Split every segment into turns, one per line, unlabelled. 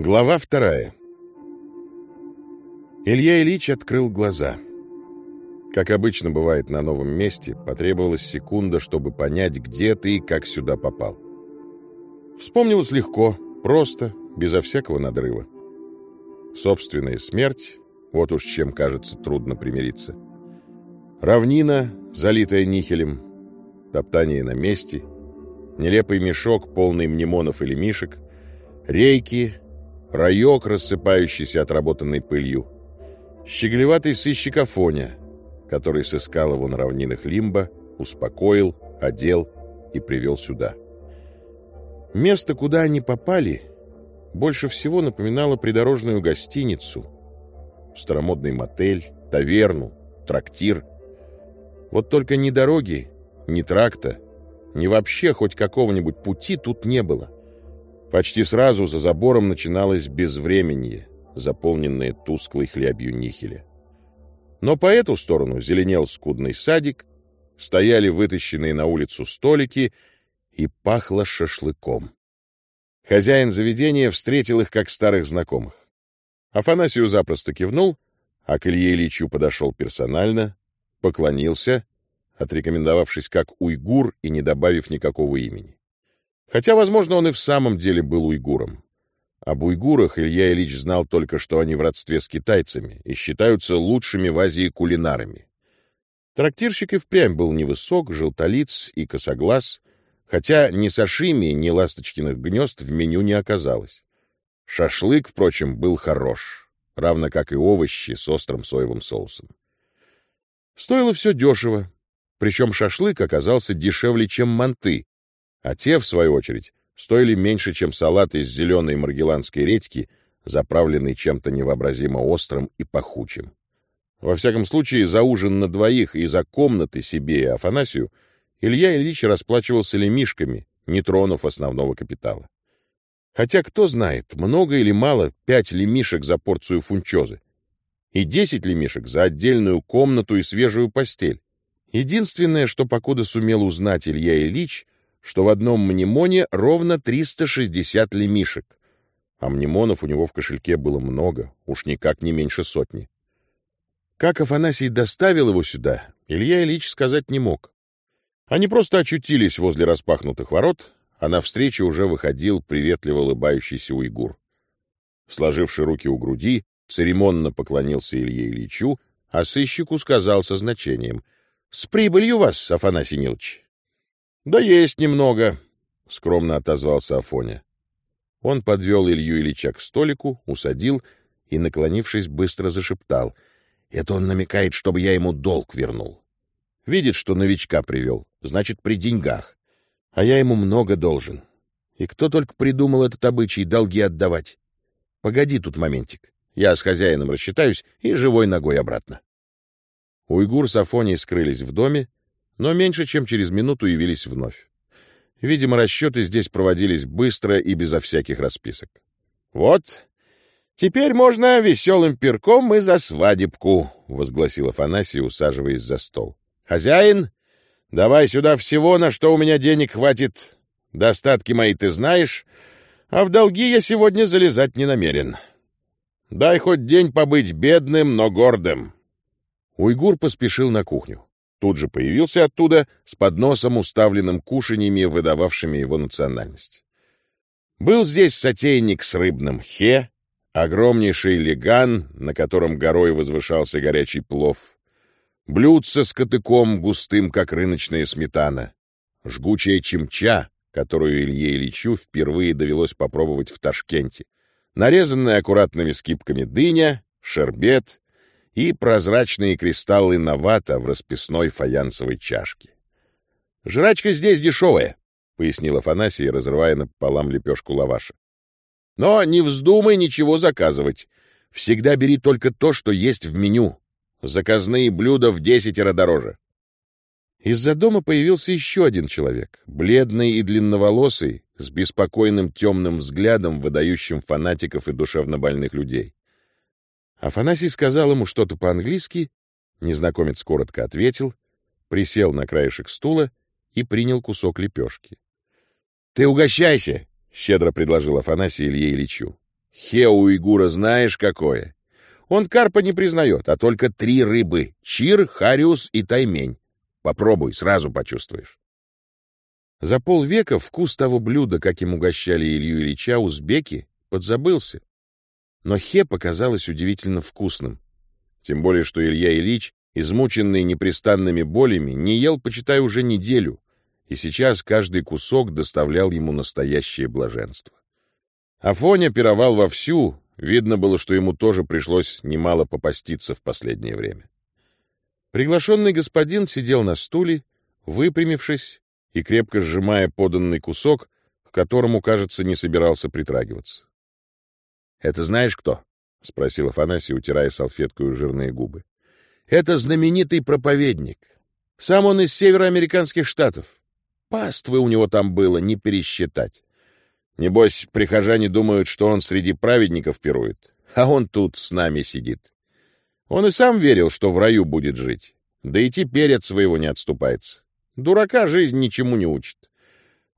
Глава вторая. Илья Ильич открыл глаза. Как обычно бывает на новом месте, потребовалась секунда, чтобы понять, где ты и как сюда попал. Вспомнилось легко, просто, безо всякого надрыва. Собственная смерть, вот уж чем, кажется, трудно примириться. Равнина, залитая нихелем, топтание на месте, нелепый мешок, полный мнемонов или мишек, рейки, Раек, рассыпающийся отработанной пылью. Щеглеватый сыщик Афоня, который сыскал его на равнинах Лимба, успокоил, одел и привел сюда. Место, куда они попали, больше всего напоминало придорожную гостиницу, старомодный мотель, таверну, трактир. Вот только ни дороги, ни тракта, ни вообще хоть какого-нибудь пути тут не было. Почти сразу за забором начиналось безвременье, заполненное тусклой хлябью нихеля. Но по эту сторону зеленел скудный садик, стояли вытащенные на улицу столики и пахло шашлыком. Хозяин заведения встретил их как старых знакомых. Афанасию запросто кивнул, а к Илье Ильичу подошел персонально, поклонился, отрекомендовавшись как уйгур и не добавив никакого имени. Хотя, возможно, он и в самом деле был уйгуром. Об уйгурах Илья Ильич знал только, что они в родстве с китайцами и считаются лучшими в Азии кулинарами. Трактирщик и впрямь был невысок, желтолиц и косоглаз, хотя ни сашими, ни ласточкиных гнезд в меню не оказалось. Шашлык, впрочем, был хорош, равно как и овощи с острым соевым соусом. Стоило все дешево, причем шашлык оказался дешевле, чем манты, а те, в свою очередь, стоили меньше, чем салат из зеленой маргеланской редьки, заправленный чем-то невообразимо острым и пахучим. Во всяком случае, за ужин на двоих и за комнаты себе и Афанасию Илья Ильич расплачивался лемишками, не тронув основного капитала. Хотя, кто знает, много или мало пять лемишек за порцию фунчозы и десять лемишек за отдельную комнату и свежую постель. Единственное, что покуда сумел узнать Илья Ильич — что в одном мнемоне ровно 360 лемишек, а мнемонов у него в кошельке было много, уж никак не меньше сотни. Как Афанасий доставил его сюда, Илья Ильич сказать не мог. Они просто очутились возле распахнутых ворот, а навстречу уже выходил приветливо улыбающийся уйгур. Сложивший руки у груди, церемонно поклонился Илье Ильичу, а сыщику сказал со значением — С прибылью вас, Афанасий Нилович. «Да есть немного», — скромно отозвался Афоня. Он подвел Илью Ильича к столику, усадил и, наклонившись, быстро зашептал. «Это он намекает, чтобы я ему долг вернул. Видит, что новичка привел, значит, при деньгах. А я ему много должен. И кто только придумал этот обычай долги отдавать? Погоди тут моментик. Я с хозяином рассчитаюсь и живой ногой обратно». Уйгур с Афоней скрылись в доме, но меньше чем через минуту явились вновь. Видимо, расчеты здесь проводились быстро и безо всяких расписок. — Вот, теперь можно веселым перком и за свадебку, — возгласил Афанасий, усаживаясь за стол. — Хозяин, давай сюда всего, на что у меня денег хватит. Достатки мои ты знаешь, а в долги я сегодня залезать не намерен. Дай хоть день побыть бедным, но гордым. Уйгур поспешил на кухню тут же появился оттуда с подносом, уставленным кушаньями, выдававшими его национальность. Был здесь сотейник с рыбным хе, огромнейший леган, на котором горой возвышался горячий плов, блюдце с котыком, густым, как рыночная сметана, жгучая чемча, которую Илье Ильичу впервые довелось попробовать в Ташкенте, нарезанная аккуратными скибками дыня, шербет и прозрачные кристаллы навата в расписной фаянсовой чашке. «Жрачка здесь дешевая», — пояснил Афанасий, разрывая напополам лепешку лаваша. «Но не вздумай ничего заказывать. Всегда бери только то, что есть в меню. Заказные блюда в десятеро дороже». Из-за дома появился еще один человек, бледный и длинноволосый, с беспокойным темным взглядом, выдающим фанатиков и душевнобольных людей. Афанасий сказал ему что-то по-английски, незнакомец коротко ответил, присел на краешек стула и принял кусок лепешки. — Ты угощайся! — щедро предложил Афанасий Илье Ильичу. Хе Игура знаешь какое? Он карпа не признает, а только три рыбы — чир, хариус и таймень. Попробуй, сразу почувствуешь. За полвека вкус того блюда, каким угощали Илью Ильича узбеки, подзабылся. Но хе показалось удивительно вкусным. Тем более, что Илья Ильич, измученный непрестанными болями, не ел, почитай, уже неделю, и сейчас каждый кусок доставлял ему настоящее блаженство. Афоня пировал вовсю, видно было, что ему тоже пришлось немало попаститься в последнее время. Приглашенный господин сидел на стуле, выпрямившись и крепко сжимая поданный кусок, к которому, кажется, не собирался притрагиваться. — Это знаешь кто? — спросил Афанасий, утирая салфеткой жирные губы. — Это знаменитый проповедник. Сам он из североамериканских штатов. Паствы у него там было не пересчитать. Небось, прихожане думают, что он среди праведников пирует, а он тут с нами сидит. Он и сам верил, что в раю будет жить, да и теперь от своего не отступается. Дурака жизнь ничему не учит.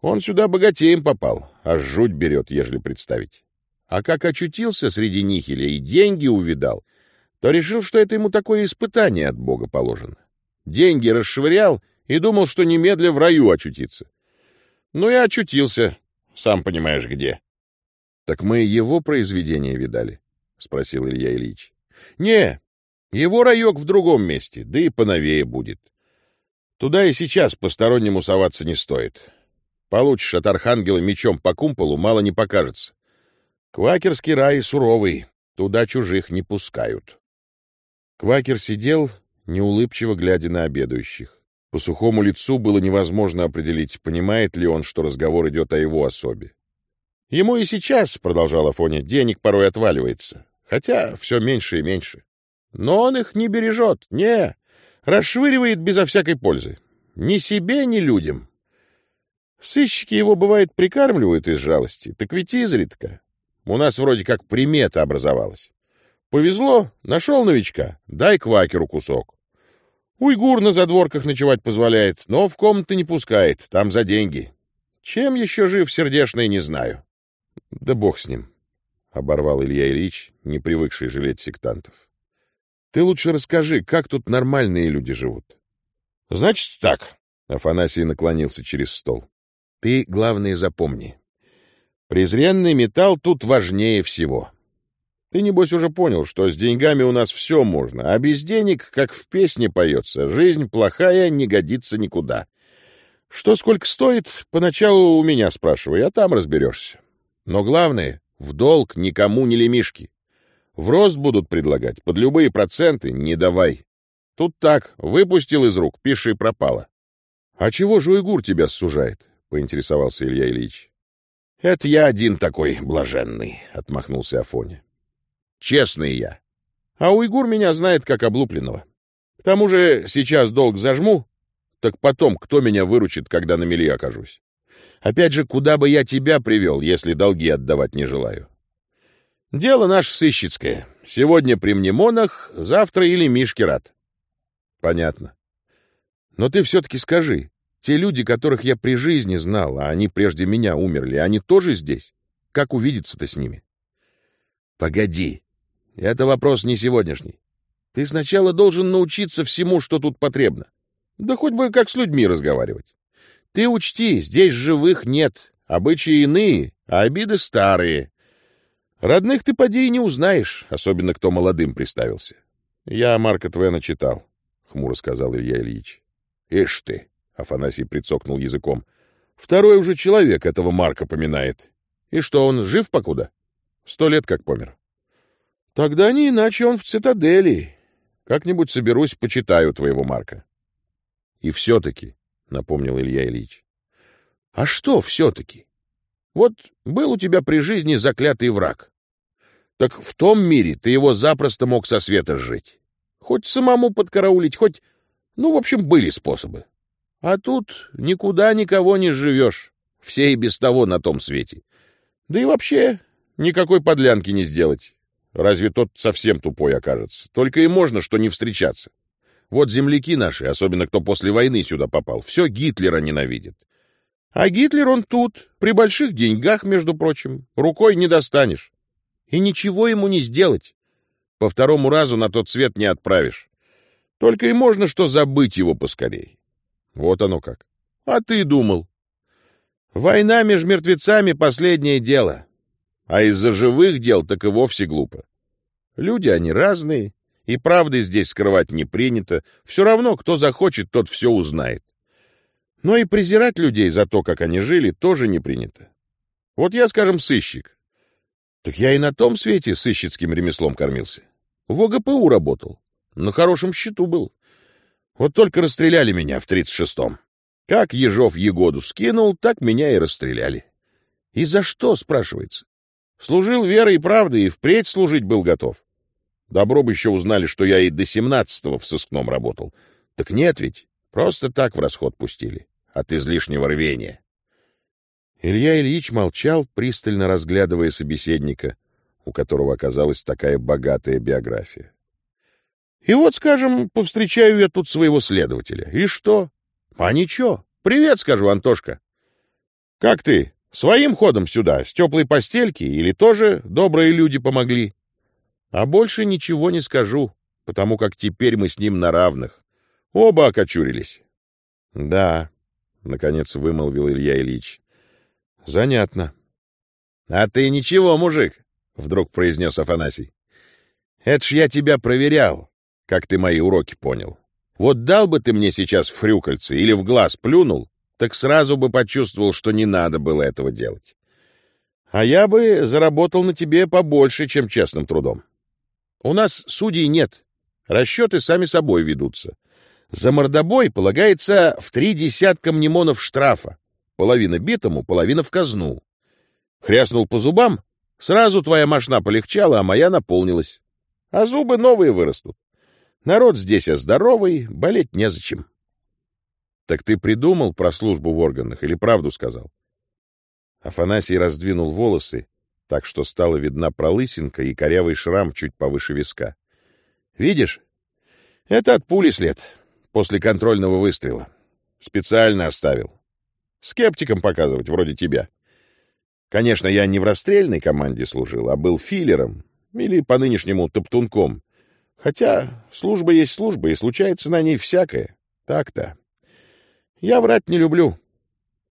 Он сюда богатеем попал, аж жуть берет, ежели представить. А как очутился среди нихеля и деньги увидал, то решил, что это ему такое испытание от Бога положено. Деньги расшвырял и думал, что немедля в раю очутится. Ну и очутился, сам понимаешь, где. — Так мы его произведение видали? — спросил Илья Ильич. — Не, его райок в другом месте, да и поновее будет. Туда и сейчас постороннему соваться не стоит. Получишь от архангела мечом по кумполу, мало не покажется. Квакерский рай суровый, туда чужих не пускают. Квакер сидел, неулыбчиво глядя на обедающих. По сухому лицу было невозможно определить, понимает ли он, что разговор идет о его особе. Ему и сейчас, — продолжал Афоня, — денег порой отваливается, хотя все меньше и меньше. Но он их не бережет, не, расшвыривает безо всякой пользы. Ни себе, ни людям. Сыщики его, бывает, прикармливают из жалости, так ведь изредка. У нас вроде как примета образовалась. Повезло, нашел новичка, дай квакеру кусок. Уйгур на задворках ночевать позволяет, но в комнаты не пускает, там за деньги. Чем еще жив сердешный, не знаю. Да бог с ним, — оборвал Илья Ильич, не привыкший жалеть сектантов. Ты лучше расскажи, как тут нормальные люди живут. Значит так, — Афанасий наклонился через стол. Ты, главное, запомни. Презренный металл тут важнее всего. Ты, небось, уже понял, что с деньгами у нас все можно, а без денег, как в песне поется, жизнь плохая не годится никуда. Что сколько стоит, поначалу у меня спрашивай, а там разберешься. Но главное, в долг никому не лемишки. В рост будут предлагать, под любые проценты не давай. Тут так, выпустил из рук, пиши пропало. — А чего же уйгур тебя сужает? — поинтересовался Илья Ильич. — Это я один такой блаженный, — отмахнулся Афоня. — Честный я. А уйгур меня знает как облупленного. К тому же сейчас долг зажму, так потом кто меня выручит, когда на мели окажусь? Опять же, куда бы я тебя привел, если долги отдавать не желаю? Дело наше сыщицкое. Сегодня при мнемонах, завтра или Мишке рад. Понятно. Но ты все-таки скажи, те люди, которых я при жизни знал, а они прежде меня умерли, они тоже здесь? Как увидеться-то с ними? Погоди. Это вопрос не сегодняшний. Ты сначала должен научиться всему, что тут потребно. Да хоть бы как с людьми разговаривать. Ты учти, здесь живых нет, обычаи иные, а обиды старые. Родных ты поди и не узнаешь, особенно кто молодым приставился. Я Марка Твена читал, — хмуро сказал Илья Ильич. Ишь ты! Афанасий прицокнул языком. Второй уже человек этого Марка поминает. И что, он жив покуда? Сто лет как помер. Тогда не иначе он в цитадели. Как-нибудь соберусь, почитаю твоего Марка. И все-таки, — напомнил Илья Ильич. А что все-таки? Вот был у тебя при жизни заклятый враг. Так в том мире ты его запросто мог со света сжить. Хоть самому подкараулить, хоть... Ну, в общем, были способы. А тут никуда никого не живешь. Все и без того на том свете. Да и вообще никакой подлянки не сделать. Разве тот совсем тупой окажется. Только и можно, что не встречаться. Вот земляки наши, особенно кто после войны сюда попал, все Гитлера ненавидят. А Гитлер он тут, при больших деньгах, между прочим, рукой не достанешь. и ничего ему не сделать. По второму разу на тот свет не отправишь. Только и можно что забыть его поскорей. Вот оно как. А ты думал. Война между мертвецами — последнее дело. А из-за живых дел так и вовсе глупо. Люди они разные, и правды здесь скрывать не принято. Все равно, кто захочет, тот все узнает. Но и презирать людей за то, как они жили, тоже не принято. Вот я, скажем, сыщик. Так я и на том свете сыщицким ремеслом кормился. В ОГПУ работал. На хорошем счету был. Вот только расстреляли меня в тридцать шестом. Как Ежов Егоду скинул, так меня и расстреляли. И за что, спрашивается? Служил верой и правдой, и впредь служить был готов. Добро бы еще узнали, что я и до семнадцатого в сыскном работал. Так нет ведь, просто так в расход пустили, от излишнего рвения. Илья Ильич молчал, пристально разглядывая собеседника, у которого оказалась такая богатая биография. И вот, скажем, повстречаю я тут своего следователя. И что? А ничего. Привет, скажу, Антошка. Как ты? Своим ходом сюда, с теплой постельки, или тоже добрые люди помогли? А больше ничего не скажу, потому как теперь мы с ним на равных. Оба окочурились. — Да, — наконец вымолвил Илья Ильич. — Занятно. — А ты ничего, мужик, — вдруг произнес Афанасий. — Это ж я тебя проверял, как ты мои уроки понял. Вот дал бы ты мне сейчас в хрюкальце или в глаз плюнул, так сразу бы почувствовал, что не надо было этого делать. А я бы заработал на тебе побольше, чем честным трудом. У нас судей нет, расчеты сами собой ведутся. За мордобой полагается в три десятка мнемонов штрафа, половина битому, половина в казну. Хряснул по зубам, сразу твоя мошна полегчала, а моя наполнилась. А зубы новые вырастут. Народ здесь здоровый, болеть незачем. Так ты придумал про службу в органах или правду сказал? Афанасий раздвинул волосы, так что стала видна пролысинка и корявый шрам чуть повыше виска. Видишь? Это от пули след, после контрольного выстрела. Специально оставил. Скептикам показывать, вроде тебя. Конечно, я не в расстрельной команде служил, а был филлером, или по-нынешнему топтунком. Хотя служба есть служба, и случается на ней всякое. Так-то. Я врать не люблю.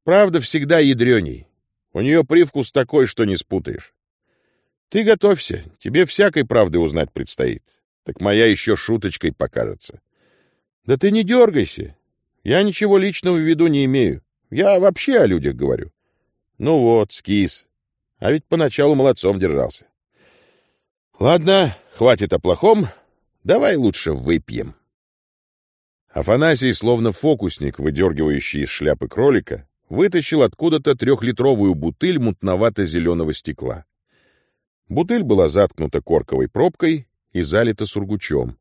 Правда всегда ядреней. У нее привкус такой, что не спутаешь. Ты готовься, тебе всякой правды узнать предстоит. Так моя еще шуточкой покажется. Да ты не дергайся. Я ничего личного в виду не имею. Я вообще о людях говорю. Ну вот, скис. А ведь поначалу молодцом держался. Ладно, хватит о плохом. Давай лучше выпьем. Афанасий, словно фокусник, выдергивающий из шляпы кролика, вытащил откуда-то трехлитровую бутыль мутновато-зеленого стекла. Бутыль была заткнута корковой пробкой и залита сургучом.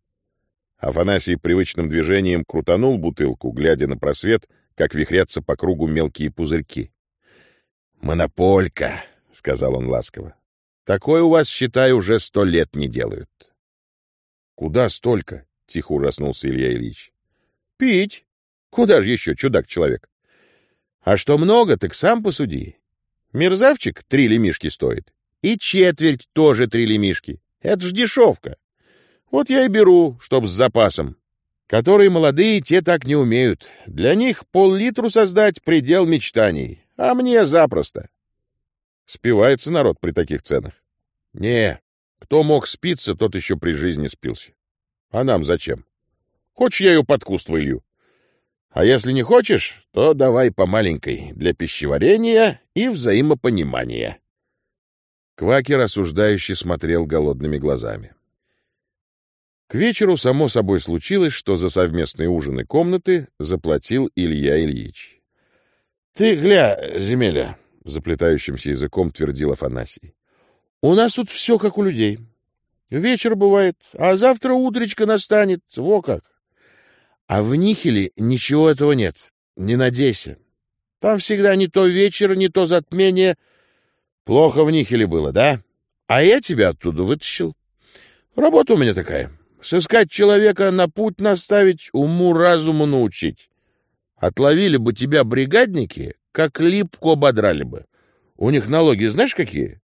Афанасий привычным движением крутанул бутылку, глядя на просвет, как вихрятся по кругу мелкие пузырьки. «Монополька», — сказал он ласково. «Такое у вас, считай, уже сто лет не делают». «Куда столько?» — тихо ужаснулся Илья Ильич. Пить. Куда же еще, чудак-человек? А что много, так сам посуди. Мерзавчик три лемишки стоит. И четверть тоже три лемишки. Это ж дешевка. Вот я и беру, чтоб с запасом. Которые молодые, те так не умеют. Для них пол-литру создать — предел мечтаний. А мне запросто. Спивается народ при таких ценах. Не, кто мог спиться, тот еще при жизни спился. А нам зачем? Хочешь, я ее под куст вылью? А если не хочешь, то давай по маленькой, для пищеварения и взаимопонимания. Квакер осуждающе смотрел голодными глазами. К вечеру само собой случилось, что за совместные ужины комнаты заплатил Илья Ильич. — Ты гля, земеля, — заплетающимся языком твердил Афанасий. — У нас тут все как у людей. Вечер бывает, а завтра утречка настанет, во как. А в Нихеле ничего этого нет. Не надейся. Там всегда не то вечер, не то затмение. Плохо в Нихеле было, да? А я тебя оттуда вытащил. Работа у меня такая. Сыскать человека, на путь наставить, уму-разуму научить. Отловили бы тебя бригадники, как липку ободрали бы. У них налоги знаешь какие?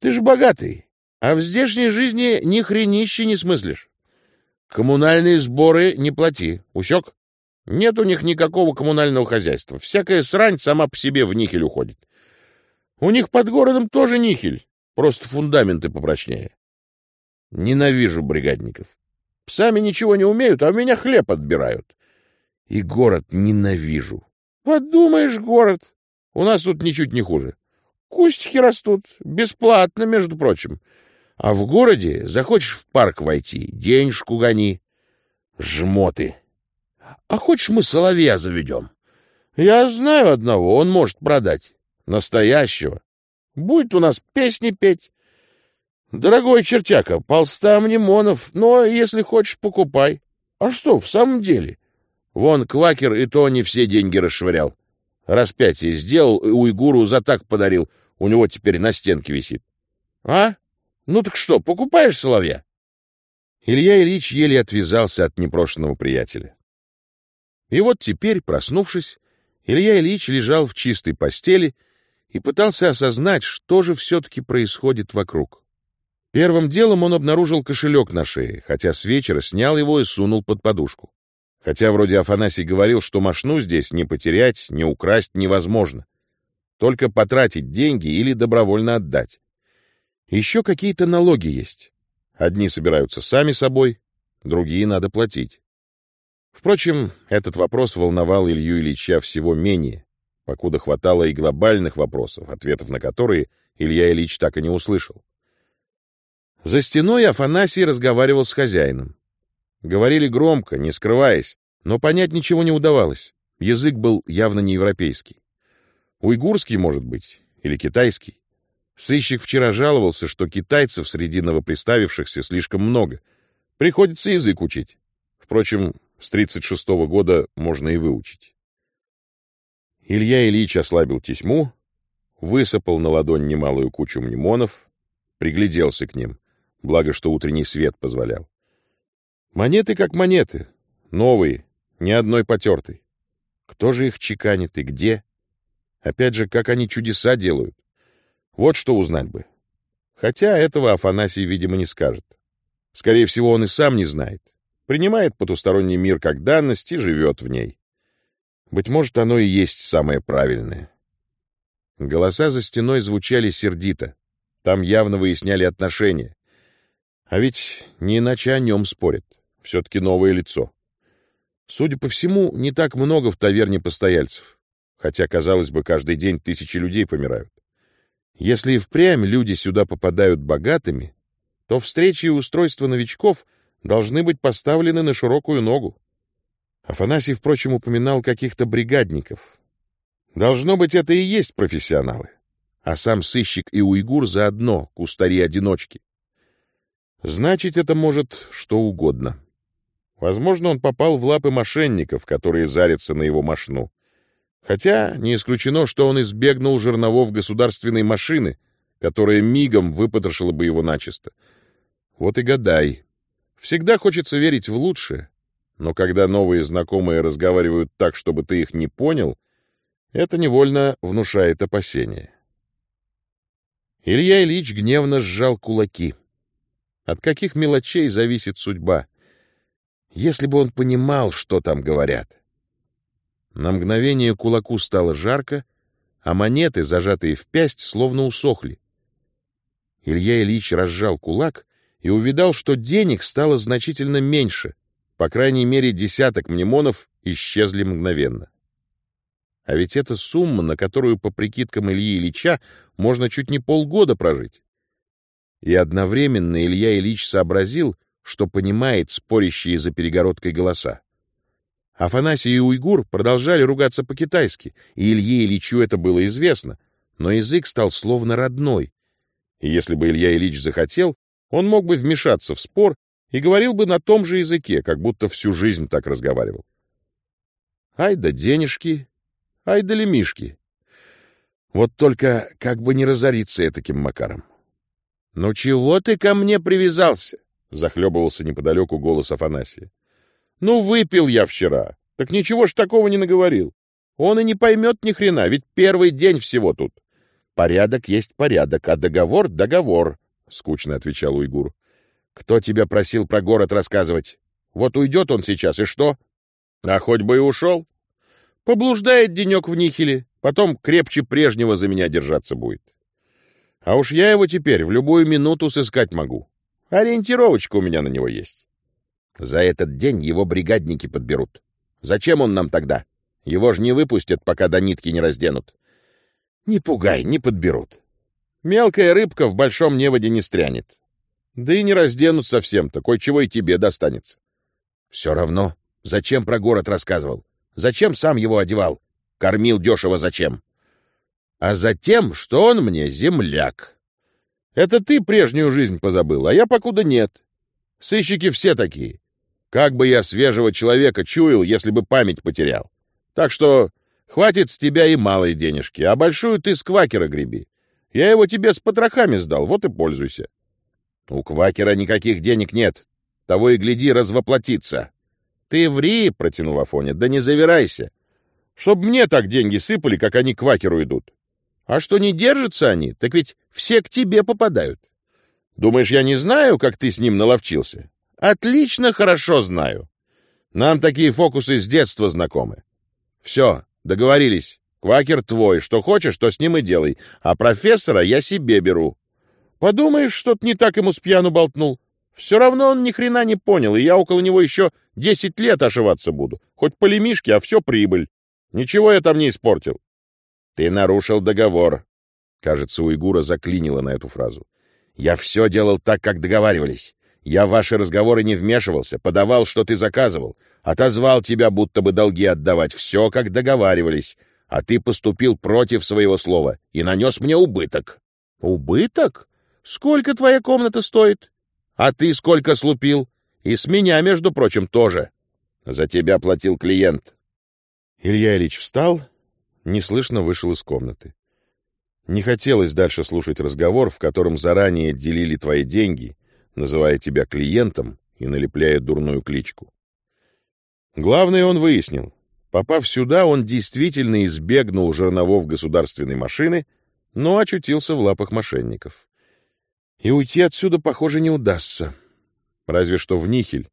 Ты же богатый. А в здешней жизни ни хренищи не смыслишь. Коммунальные сборы не плати. Усек? Нет у них никакого коммунального хозяйства. Всякая срань сама по себе в нихель уходит. У них под городом тоже нихель, просто фундаменты попрочнее. Ненавижу бригадников. Сами ничего не умеют, а у меня хлеб отбирают. И город ненавижу. Подумаешь, город. У нас тут ничуть не хуже. Кустики растут, бесплатно, между прочим. А в городе захочешь в парк войти, денежку гони. Жмоты. А хочешь, мы соловья заведем? Я знаю одного, он может продать. Настоящего. Будет у нас песни петь. Дорогой чертяка, полста мнемонов, но если хочешь, покупай. А что, в самом деле? Вон квакер и то не все деньги расшвырял. Распятие сделал и уйгуру за так подарил. У него теперь на стенке висит. А? Ну так что, покупаешь соловья? Илья Ильич еле отвязался от непрошенного приятеля. И вот теперь, проснувшись, Илья Ильич лежал в чистой постели и пытался осознать, что же все-таки происходит вокруг. Первым делом он обнаружил кошелек на шее, хотя с вечера снял его и сунул под подушку. Хотя вроде Афанасий говорил, что машину здесь не потерять, не украсть невозможно. Только потратить деньги или добровольно отдать. Еще какие-то налоги есть. Одни собираются сами собой, другие надо платить. Впрочем, этот вопрос волновал Илью Ильича всего менее, покуда хватало и глобальных вопросов, ответов на которые Илья Ильич так и не услышал. За стеной Афанасий разговаривал с хозяином. Говорили громко, не скрываясь, но понять ничего не удавалось. Язык был явно не европейский. Уйгурский, может быть, или китайский. Сыщик вчера жаловался, что китайцев среди новоприставившихся слишком много. Приходится язык учить. Впрочем, с 36-го года можно и выучить. Илья Ильич ослабил тесьму, высыпал на ладонь немалую кучу мнемонов, пригляделся к ним, благо что утренний свет позволял. Монеты как монеты, новые, ни одной потертой. Кто же их чеканит и где? Опять же, как они чудеса делают. Вот что узнать бы. Хотя этого Афанасий, видимо, не скажет. Скорее всего, он и сам не знает принимает потусторонний мир как данность и живет в ней. Быть может, оно и есть самое правильное. Голоса за стеной звучали сердито. Там явно выясняли отношения. А ведь не иначе о нем спорят. Все-таки новое лицо. Судя по всему, не так много в таверне постояльцев. Хотя, казалось бы, каждый день тысячи людей помирают. Если и впрямь люди сюда попадают богатыми, то встречи и устройства новичков — должны быть поставлены на широкую ногу. Афанасий, впрочем, упоминал каких-то бригадников. Должно быть, это и есть профессионалы. А сам сыщик и уйгур заодно, кустари-одиночки. Значит, это может что угодно. Возможно, он попал в лапы мошенников, которые зарятся на его машину. Хотя не исключено, что он избегнул жерновов государственной машины, которая мигом выпотрошила бы его начисто. Вот и гадай, Всегда хочется верить в лучшее, но когда новые знакомые разговаривают так, чтобы ты их не понял, это невольно внушает опасения. Илья Ильич гневно сжал кулаки. От каких мелочей зависит судьба? Если бы он понимал, что там говорят. На мгновение кулаку стало жарко, а монеты, зажатые в пясть, словно усохли. Илья Ильич разжал кулак и увидал, что денег стало значительно меньше, по крайней мере десяток мнемонов исчезли мгновенно. А ведь это сумма, на которую, по прикидкам Ильи Ильича, можно чуть не полгода прожить. И одновременно Илья Ильич сообразил, что понимает спорящие за перегородкой голоса. Афанасий и Уйгур продолжали ругаться по-китайски, и Илье Ильичу это было известно, но язык стал словно родной. И если бы Илья Ильич захотел, он мог бы вмешаться в спор и говорил бы на том же языке, как будто всю жизнь так разговаривал. Ай да денежки, ай да лемишки. Вот только как бы не разориться таким макаром. — Ну чего ты ко мне привязался? — захлебывался неподалеку голос Афанасия. — Ну выпил я вчера, так ничего ж такого не наговорил. Он и не поймет ни хрена, ведь первый день всего тут. Порядок есть порядок, а договор — договор. — скучно отвечал уйгур. «Кто тебя просил про город рассказывать? Вот уйдет он сейчас, и что? А хоть бы и ушел. Поблуждает денек в Нихеле, потом крепче прежнего за меня держаться будет. А уж я его теперь в любую минуту сыскать могу. Ориентировочка у меня на него есть. За этот день его бригадники подберут. Зачем он нам тогда? Его ж не выпустят, пока до нитки не разденут. Не пугай, не подберут. Мелкая рыбка в большом неводе не стрянет. Да и не разденут совсем, такой чего и тебе достанется. Все равно, зачем про город рассказывал? Зачем сам его одевал? Кормил дешево зачем? А затем, что он мне земляк. Это ты прежнюю жизнь позабыл, а я покуда нет. Сыщики все такие. Как бы я свежего человека чуял, если бы память потерял. Так что хватит с тебя и малой денежки, а большую ты с квакера греби. Я его тебе с потрохами сдал, вот и пользуйся. У квакера никаких денег нет. Того и гляди, развоплотиться. Ты ври, — протянул Афоня, — да не завирайся. Чтоб мне так деньги сыпали, как они квакеру идут. А что не держатся они, так ведь все к тебе попадают. Думаешь, я не знаю, как ты с ним наловчился? Отлично, хорошо знаю. Нам такие фокусы с детства знакомы. Все, договорились. Квакер твой, что хочешь, то с ним и делай, а профессора я себе беру. Подумаешь, что-то не так ему с пьяну болтнул. Все равно он ни хрена не понял, и я около него еще десять лет ошиваться буду. Хоть по лемишке, а все прибыль. Ничего я там не испортил. Ты нарушил договор. Кажется, уйгура заклинило на эту фразу. Я все делал так, как договаривались. Я в ваши разговоры не вмешивался, подавал, что ты заказывал, отозвал тебя, будто бы долги отдавать. Все, как договаривались а ты поступил против своего слова и нанес мне убыток. — Убыток? Сколько твоя комната стоит? А ты сколько слупил? И с меня, между прочим, тоже. За тебя платил клиент. Илья Ильич встал, неслышно вышел из комнаты. Не хотелось дальше слушать разговор, в котором заранее делили твои деньги, называя тебя клиентом и налепляя дурную кличку. Главное он выяснил. Попав сюда, он действительно избегнул жерновов государственной машины, но очутился в лапах мошенников. И уйти отсюда, похоже, не удастся. Разве что в Нихель,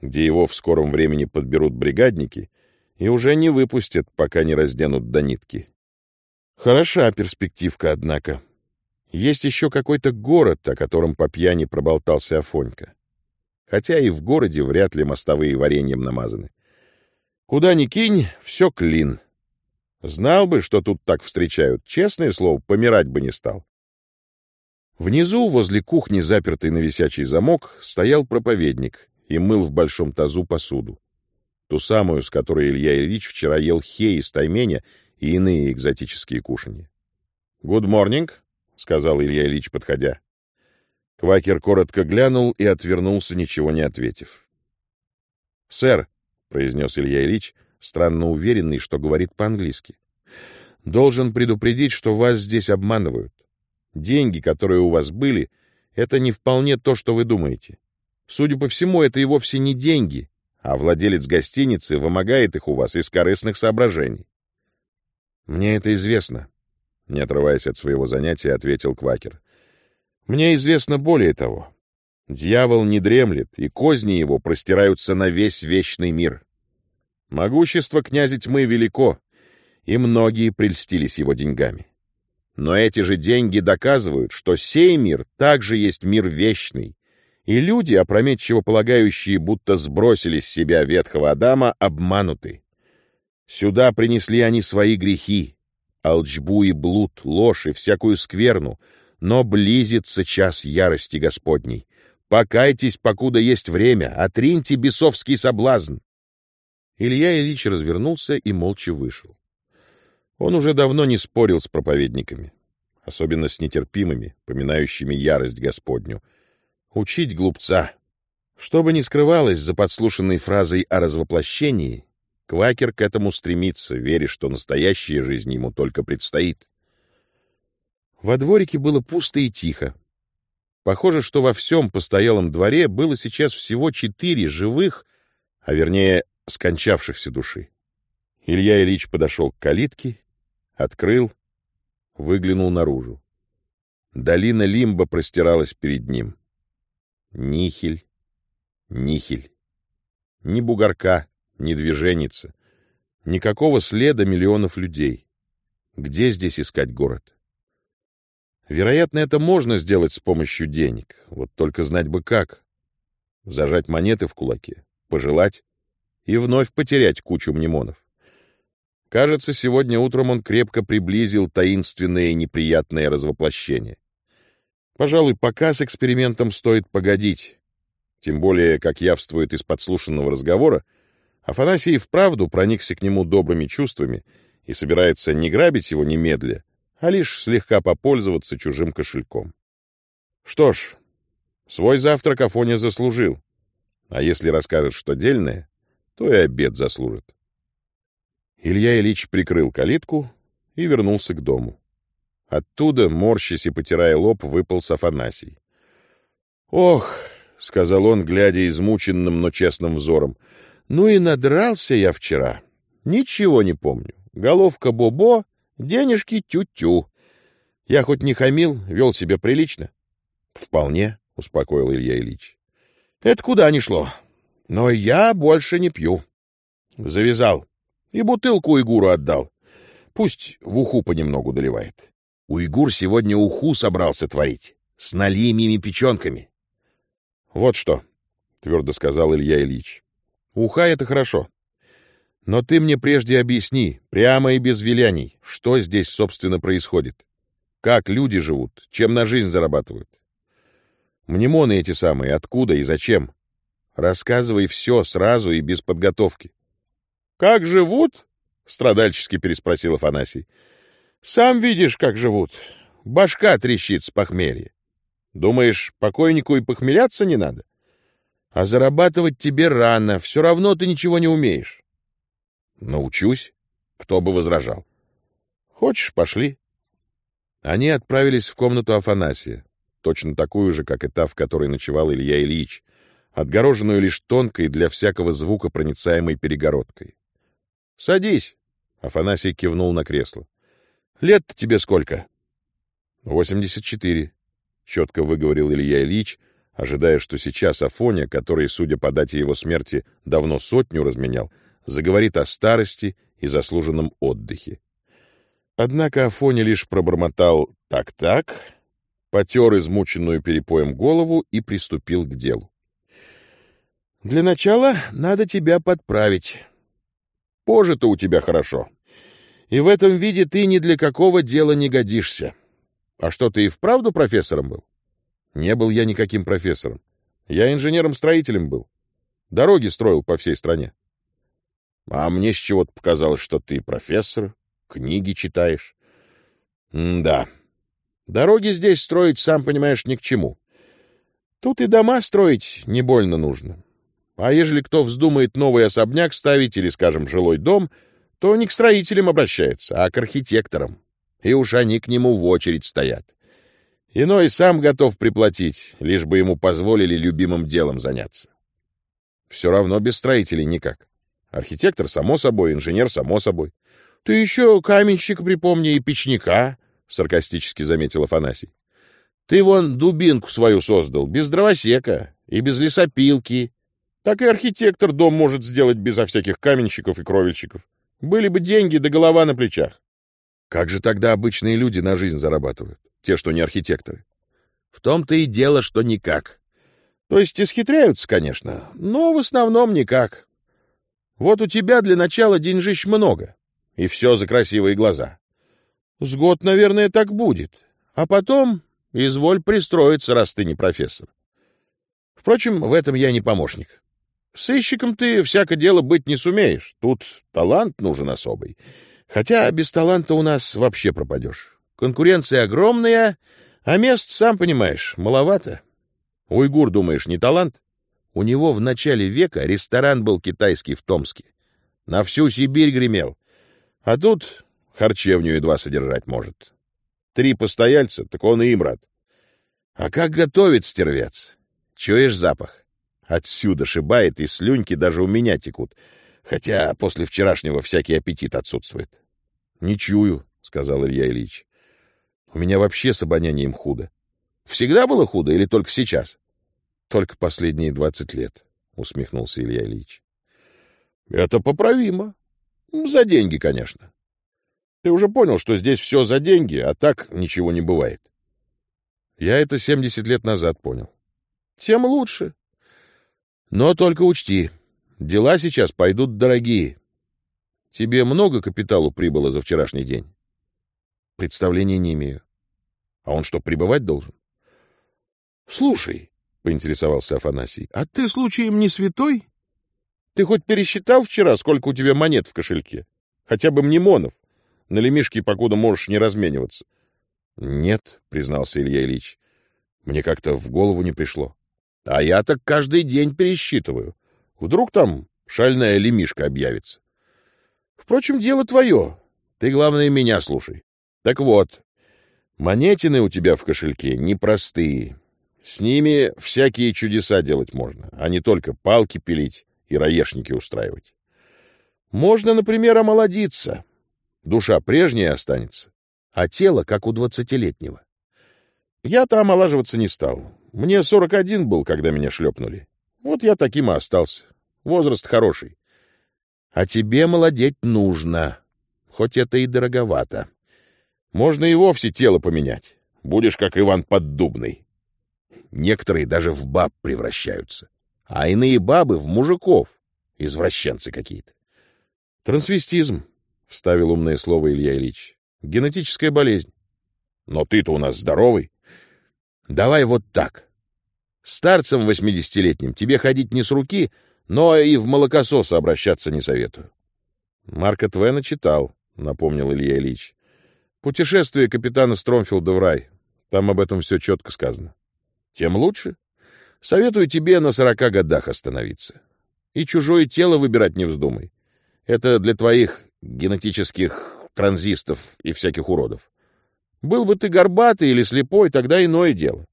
где его в скором времени подберут бригадники и уже не выпустят, пока не разденут до нитки. Хороша перспективка, однако. Есть еще какой-то город, о котором по пьяни проболтался Афонька. Хотя и в городе вряд ли мостовые вареньем намазаны. Куда ни кинь, все клин. Знал бы, что тут так встречают, честное слово, помирать бы не стал. Внизу, возле кухни, запертой на висячий замок, стоял проповедник и мыл в большом тазу посуду. Ту самую, с которой Илья Ильич вчера ел хей из тайменя и иные экзотические кушанья. «Гуд морнинг», — сказал Илья Ильич, подходя. Квакер коротко глянул и отвернулся, ничего не ответив. «Сэр», — произнес Илья Ильич, странно уверенный, что говорит по-английски. «Должен предупредить, что вас здесь обманывают. Деньги, которые у вас были, это не вполне то, что вы думаете. Судя по всему, это и вовсе не деньги, а владелец гостиницы вымогает их у вас из корыстных соображений». «Мне это известно», — не отрываясь от своего занятия, ответил Квакер. «Мне известно более того. Дьявол не дремлет, и козни его простираются на весь вечный мир. Могущество князя тьмы велико, и многие прельстились его деньгами. Но эти же деньги доказывают, что сей мир также есть мир вечный, и люди, опрометчиво полагающие, будто сбросили с себя ветхого Адама, обмануты. Сюда принесли они свои грехи, алчбу и блуд, ложь и всякую скверну, но близится час ярости Господней, Покайтесь, покуда есть время, отриньте бесовский соблазн. Илья Ильич развернулся и молча вышел. Он уже давно не спорил с проповедниками, особенно с нетерпимыми, поминающими ярость Господню. Учить глупца. Что бы ни скрывалось за подслушанной фразой о развоплощении, Квакер к этому стремится, веря, что настоящая жизнь ему только предстоит. Во дворике было пусто и тихо. Похоже, что во всем постоялом дворе было сейчас всего четыре живых, а вернее, скончавшихся души. Илья Ильич подошел к калитке, открыл, выглянул наружу. Долина Лимба простиралась перед ним. Нихель, нихель. Ни бугорка, ни движеница. Никакого следа миллионов людей. Где здесь искать город? Вероятно, это можно сделать с помощью денег. Вот только знать бы как. Зажать монеты в кулаке, пожелать и вновь потерять кучу мнемонов. Кажется, сегодня утром он крепко приблизил таинственное и неприятное развоплощение. Пожалуй, пока с экспериментом стоит погодить. Тем более, как явствует из подслушанного разговора, Афанасий вправду проникся к нему добрыми чувствами и собирается не грабить его немедля, а лишь слегка попользоваться чужим кошельком. Что ж, свой завтрак Афоня заслужил, а если расскажет что дельное, то и обед заслужит. Илья Ильич прикрыл калитку и вернулся к дому. Оттуда, морщась и потирая лоб, выпал Афанасий. «Ох!» — сказал он, глядя измученным, но честным взором. «Ну и надрался я вчера. Ничего не помню. Головка Бобо, денежки тю-тю. Я хоть не хамил, вел себя прилично?» «Вполне», — успокоил Илья Ильич. «Это куда ни шло. Но я больше не пью. Завязал. И бутылку уйгуру отдал. Пусть в уху понемногу доливает. Уйгур сегодня уху собрался творить. С налимьими печенками. Вот что, — твердо сказал Илья Ильич. Уха — это хорошо. Но ты мне прежде объясни, прямо и без виляний, что здесь, собственно, происходит. Как люди живут, чем на жизнь зарабатывают. Мнемоны эти самые, откуда и зачем? Рассказывай все сразу и без подготовки. — Как живут? — страдальчески переспросил Афанасий. — Сам видишь, как живут. Башка трещит с похмелья. Думаешь, покойнику и похмеляться не надо? А зарабатывать тебе рано, все равно ты ничего не умеешь. — Научусь. Кто бы возражал. — Хочешь, пошли. Они отправились в комнату Афанасия, точно такую же, как и та, в которой ночевал Илья Ильич — отгороженную лишь тонкой для всякого звука проницаемой перегородкой. — Садись, — Афанасий кивнул на кресло. — Лет-то тебе сколько? — Восемьдесят четыре, — четко выговорил Илья Ильич, ожидая, что сейчас Афоня, который, судя по дате его смерти, давно сотню разменял, заговорит о старости и заслуженном отдыхе. Однако Афоня лишь пробормотал «так-так», потер измученную перепоем голову и приступил к делу. Для начала надо тебя подправить. Позже-то у тебя хорошо. И в этом виде ты ни для какого дела не годишься. А что, ты и вправду профессором был? Не был я никаким профессором. Я инженером-строителем был. Дороги строил по всей стране. А мне с чего-то показалось, что ты профессор, книги читаешь. М да. Дороги здесь строить, сам понимаешь, ни к чему. Тут и дома строить не больно нужно. А ежели кто вздумает новый особняк ставить или, скажем, жилой дом, то не к строителям обращается, а к архитекторам. И уж они к нему в очередь стоят. Иной сам готов приплатить, лишь бы ему позволили любимым делом заняться. Все равно без строителей никак. Архитектор, само собой, инженер, само собой. — Ты еще каменщик припомни и печника, — саркастически заметил Афанасий. — Ты вон дубинку свою создал, без дровосека и без лесопилки, так и архитектор дом может сделать безо всяких каменщиков и кровельщиков. Были бы деньги да голова на плечах. Как же тогда обычные люди на жизнь зарабатывают? Те, что не архитекторы. В том-то и дело, что никак. То есть исхитряются, конечно, но в основном никак. Вот у тебя для начала деньжищ много, и все за красивые глаза. С год, наверное, так будет. А потом изволь пристроиться, раз ты не профессор. Впрочем, в этом я не помощник. Сыщиком ты всяко дело быть не сумеешь. Тут талант нужен особый. Хотя без таланта у нас вообще пропадешь. Конкуренция огромная, а мест, сам понимаешь, маловато. Уйгур, думаешь, не талант? У него в начале века ресторан был китайский в Томске. На всю Сибирь гремел. А тут харчевню едва содержать может. Три постояльца, так он и им рад. А как готовит стервец? Чуешь запах? Отсюда шибает, и слюньки даже у меня текут. Хотя после вчерашнего всякий аппетит отсутствует. — Не чую, — сказал Илья Ильич. У меня вообще с обонянием худо. Всегда было худо или только сейчас? Только последние двадцать лет, усмехнулся Илья Ильич. Это поправимо. За деньги, конечно. Ты уже понял, что здесь все за деньги, а так ничего не бывает. Я это семьдесят лет назад понял. Тем лучше. Но только учти, дела сейчас пойдут дорогие. Тебе много капиталу прибыло за вчерашний день? Представления не имею. А он что, прибывать должен? Слушай, — поинтересовался Афанасий, — а ты случаем не святой? Ты хоть пересчитал вчера, сколько у тебя монет в кошельке? Хотя бы мнемонов. На лемишке, покуда можешь не размениваться. — Нет, — признался Илья Ильич. — Мне как-то в голову не пришло. — А я так каждый день пересчитываю. Вдруг там шальная лемишка объявится. Впрочем, дело твое. Ты, главное, меня слушай. Так вот, монетины у тебя в кошельке непростые. С ними всякие чудеса делать можно, а не только палки пилить и раешники устраивать. Можно, например, омолодиться. Душа прежняя останется, а тело как у двадцатилетнего. Я-то омолаживаться не стал. Мне сорок один был, когда меня шлепнули. Вот я таким и остался. Возраст хороший. А тебе молодеть нужно, хоть это и дороговато. Можно и вовсе тело поменять. Будешь как Иван Поддубный. Некоторые даже в баб превращаются, а иные бабы в мужиков. Извращенцы какие-то. Трансвестизм, — вставил умное слово Илья Ильич. Генетическая болезнь. Но ты-то у нас здоровый. Давай вот так. Старцем восьмидесятилетним тебе ходить не с руки, но и в молокососы обращаться не советую. Марка Твена читал, — напомнил Илья Ильич. Путешествие капитана Стромфилда в рай. Там об этом все четко сказано. Тем лучше. Советую тебе на сорока годах остановиться. И чужое тело выбирать не вздумай. Это для твоих генетических транзистов и всяких уродов. Был бы ты горбатый или слепой, тогда иное дело.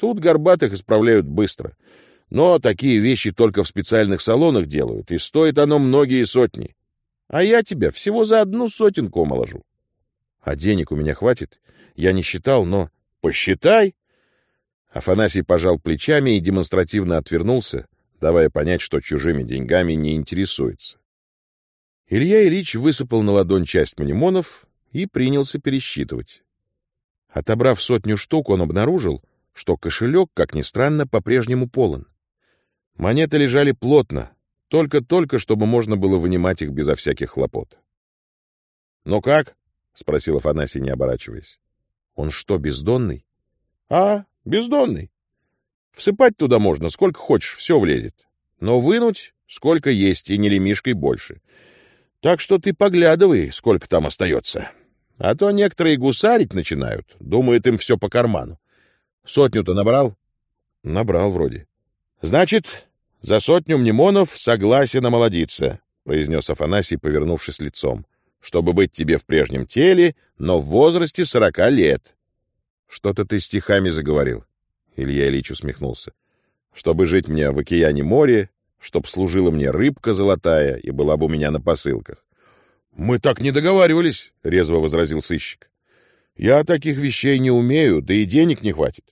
Тут горбатых исправляют быстро. Но такие вещи только в специальных салонах делают, и стоит оно многие сотни. А я тебя всего за одну сотенку омоложу. А денег у меня хватит? Я не считал, но... Посчитай! Афанасий пожал плечами и демонстративно отвернулся, давая понять, что чужими деньгами не интересуется. Илья Ильич высыпал на ладонь часть мнемонов и принялся пересчитывать. Отобрав сотню штук, он обнаружил, что кошелек, как ни странно, по-прежнему полон. Монеты лежали плотно, только-только, чтобы можно было вынимать их безо всяких хлопот. — Ну как? — спросил Афанасий, не оборачиваясь. — Он что, бездонный? — А, бездонный. Всыпать туда можно, сколько хочешь, все влезет. Но вынуть сколько есть, и не лемишкой больше. Так что ты поглядывай, сколько там остается. А то некоторые гусарить начинают, думают им все по карману. Сотню-то набрал? Набрал вроде. Значит, за сотню мнемонов согласен омолодиться, произнес Афанасий, повернувшись лицом, чтобы быть тебе в прежнем теле, но в возрасте сорока лет. Что-то ты стихами заговорил. Илья Ильич усмехнулся. Чтобы жить мне в океане море, чтоб служила мне рыбка золотая и была бы у меня на посылках. — Мы так не договаривались, — резво возразил сыщик. — Я таких вещей не умею, да и денег не хватит.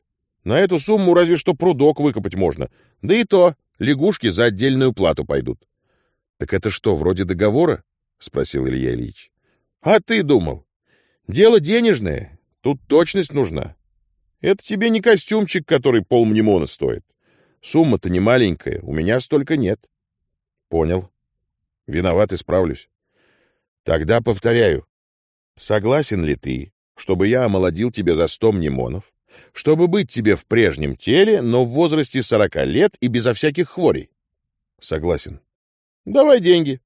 На эту сумму разве что прудок выкопать можно, да и то лягушки за отдельную плату пойдут. — Так это что, вроде договора? — спросил Илья Ильич. — А ты думал? Дело денежное, тут точность нужна. Это тебе не костюмчик, который полмнемона стоит. Сумма-то не маленькая, у меня столько нет. Понял. Виноват, исправлюсь. Тогда повторяю. Согласен ли ты, чтобы я омолодил тебя за сто мнемонов, чтобы быть тебе в прежнем теле, но в возрасте сорока лет и безо всяких хворей? Согласен. Давай деньги.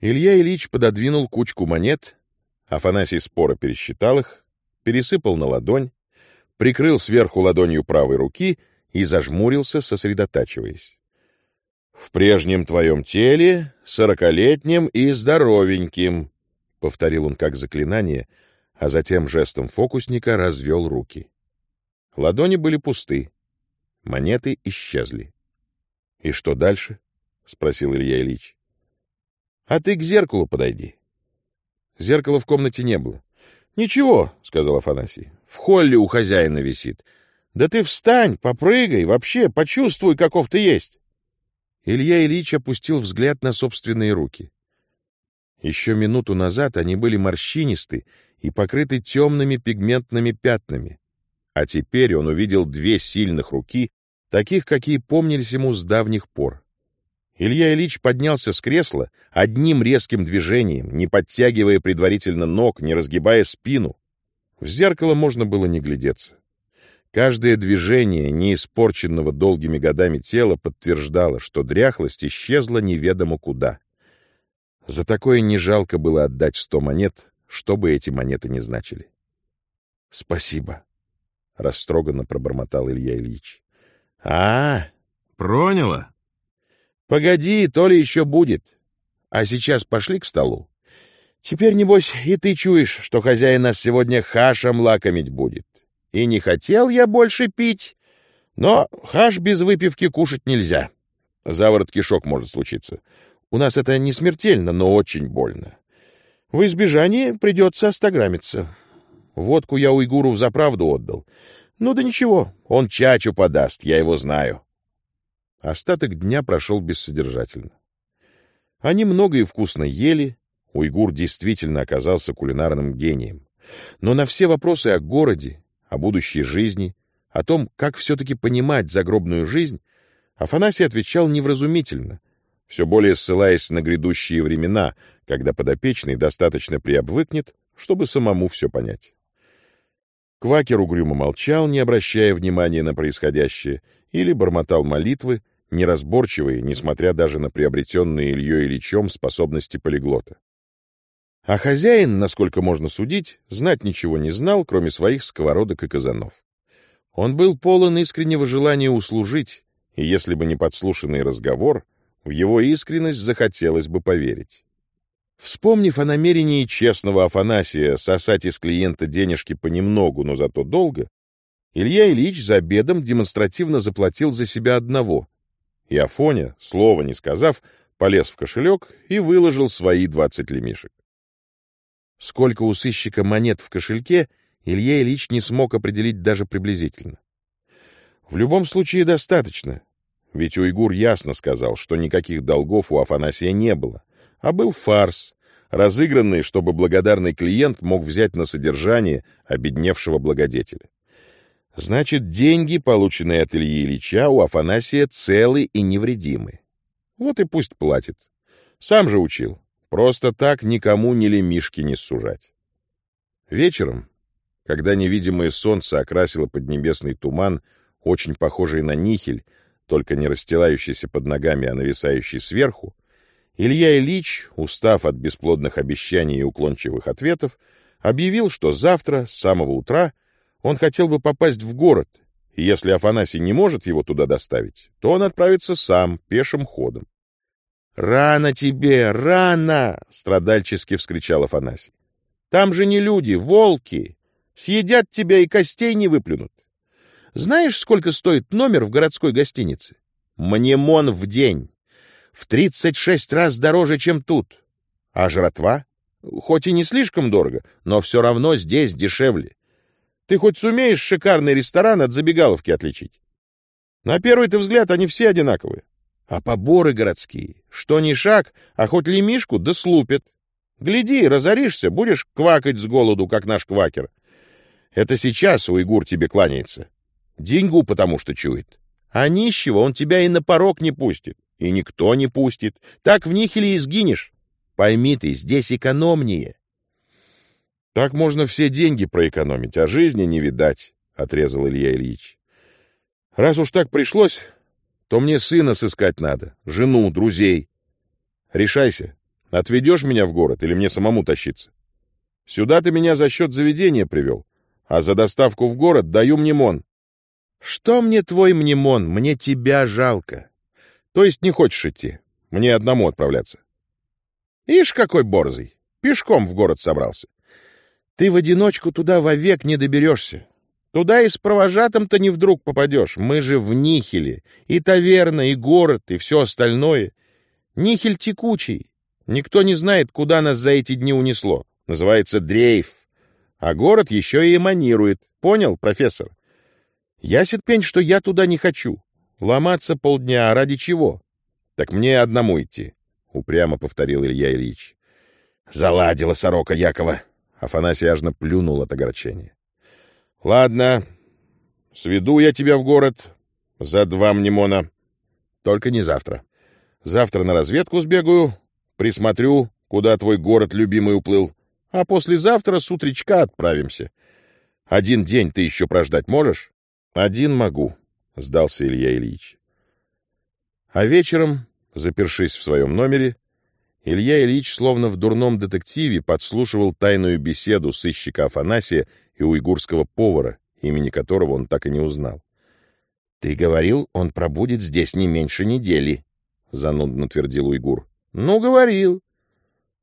Илья Ильич пододвинул кучку монет, Афанасий споро пересчитал их, пересыпал на ладонь, прикрыл сверху ладонью правой руки и зажмурился, сосредотачиваясь. «В прежнем твоем теле, сорокалетнем и здоровеньким», — повторил он как заклинание, а затем жестом фокусника развел руки. Ладони были пусты, монеты исчезли. «И что дальше?» — спросил Илья Ильич. «А ты к зеркалу подойди». Зеркала в комнате не было. «Ничего», — сказал Афанасий. в холле у хозяина висит. Да ты встань, попрыгай, вообще почувствуй, каков ты есть. Илья Ильич опустил взгляд на собственные руки. Еще минуту назад они были морщинисты и покрыты темными пигментными пятнами. А теперь он увидел две сильных руки, таких, какие помнились ему с давних пор. Илья Ильич поднялся с кресла одним резким движением, не подтягивая предварительно ног, не разгибая спину. В зеркало можно было не глядеться. Каждое движение неиспорченного долгими годами тела подтверждало, что дряхлость исчезла неведомо куда. За такое не жалко было отдать сто монет, что бы эти монеты ни значили. — Спасибо, — растроганно пробормотал Илья Ильич. — А, проняла? Погоди, то ли еще будет. А сейчас пошли к столу. Теперь, небось, и ты чуешь, что хозяин нас сегодня хашем лакомить будет. И не хотел я больше пить, но хаш без выпивки кушать нельзя. Заворот кишок может случиться. У нас это не смертельно, но очень больно. В избежание придется остаграмиться. Водку я уйгуру в заправду отдал. Ну да ничего, он чачу подаст, я его знаю. Остаток дня прошел бессодержательно. Они много и вкусно ели, уйгур действительно оказался кулинарным гением. Но на все вопросы о городе, о будущей жизни, о том, как все-таки понимать загробную жизнь, Афанасий отвечал невразумительно, все более ссылаясь на грядущие времена, когда подопечный достаточно приобвыкнет, чтобы самому все понять. Квакер угрюмо молчал, не обращая внимания на происходящее, или бормотал молитвы, неразборчивые, несмотря даже на приобретенные Ильей Ильичом способности полиглота. А хозяин, насколько можно судить, знать ничего не знал, кроме своих сковородок и казанов. Он был полон искреннего желания услужить, и если бы не подслушанный разговор, в его искренность захотелось бы поверить. Вспомнив о намерении честного Афанасия сосать из клиента денежки понемногу, но зато долго, Илья Ильич за обедом демонстративно заплатил за себя одного, и Афоня, слова не сказав, полез в кошелек и выложил свои двадцать лемишек. Сколько у сыщика монет в кошельке, Илья Ильич не смог определить даже приблизительно. В любом случае достаточно, ведь Уйгур ясно сказал, что никаких долгов у Афанасия не было, а был фарс, разыгранный, чтобы благодарный клиент мог взять на содержание обедневшего благодетеля. Значит, деньги, полученные от Ильи Ильича, у Афанасия целы и невредимы. Вот и пусть платит. Сам же учил. Просто так никому ни лемишки не сужать. Вечером, когда невидимое солнце окрасило поднебесный туман, очень похожий на нихель, только не расстилающийся под ногами, а нависающий сверху, Илья Ильич, устав от бесплодных обещаний и уклончивых ответов, объявил, что завтра, с самого утра, он хотел бы попасть в город, и если Афанасий не может его туда доставить, то он отправится сам, пешим ходом. «Рано тебе, рано!» — страдальчески вскричал Афанасий. «Там же не люди, волки! Съедят тебя и костей не выплюнут. Знаешь, сколько стоит номер в городской гостинице? Мнемон в день. В тридцать шесть раз дороже, чем тут. А жратва? Хоть и не слишком дорого, но все равно здесь дешевле. Ты хоть сумеешь шикарный ресторан от забегаловки отличить? На первый-то взгляд они все одинаковые. А поборы городские, что ни шаг, а хоть лемишку, да слупят. Гляди, разоришься, будешь квакать с голоду, как наш квакер. Это сейчас уйгур тебе кланяется. Деньгу потому что чует. А нищего он тебя и на порог не пустит. И никто не пустит. Так в нихеле и сгинешь. Пойми ты, здесь экономнее. Так можно все деньги проэкономить, а жизни не видать, — отрезал Илья Ильич. Раз уж так пришлось, то мне сына сыскать надо, жену, друзей. Решайся, отведешь меня в город или мне самому тащиться? Сюда ты меня за счет заведения привел, а за доставку в город даю мнемон. Что мне твой мнемон? Мне тебя жалко. То есть не хочешь идти? Мне одному отправляться. Ишь, какой борзый! Пешком в город собрался. Ты в одиночку туда вовек не доберешься. Туда и с провожатым-то не вдруг попадешь. Мы же в Нихеле. И таверна, и город, и все остальное. Нихель текучий. Никто не знает, куда нас за эти дни унесло. Называется дрейф. А город еще и эманирует. Понял, профессор? Ясен пень, что я туда не хочу. Ломаться полдня, ради чего? Так мне одному идти, — упрямо повторил Илья Ильич. Заладила сорока Якова. Афанасий ажно плюнул от огорчения. Ладно, сведу я тебя в город за два мнемона. Только не завтра. Завтра на разведку сбегаю, присмотрю, куда твой город любимый уплыл, а послезавтра с утречка отправимся. Один день ты еще прождать можешь? Один могу, — сдался Илья Ильич. А вечером, запершись в своем номере, Илья Ильич, словно в дурном детективе, подслушивал тайную беседу сыщика Афанасия и уйгурского повара, имени которого он так и не узнал. — Ты говорил, он пробудет здесь не меньше недели, — занудно твердил уйгур. — Ну, говорил.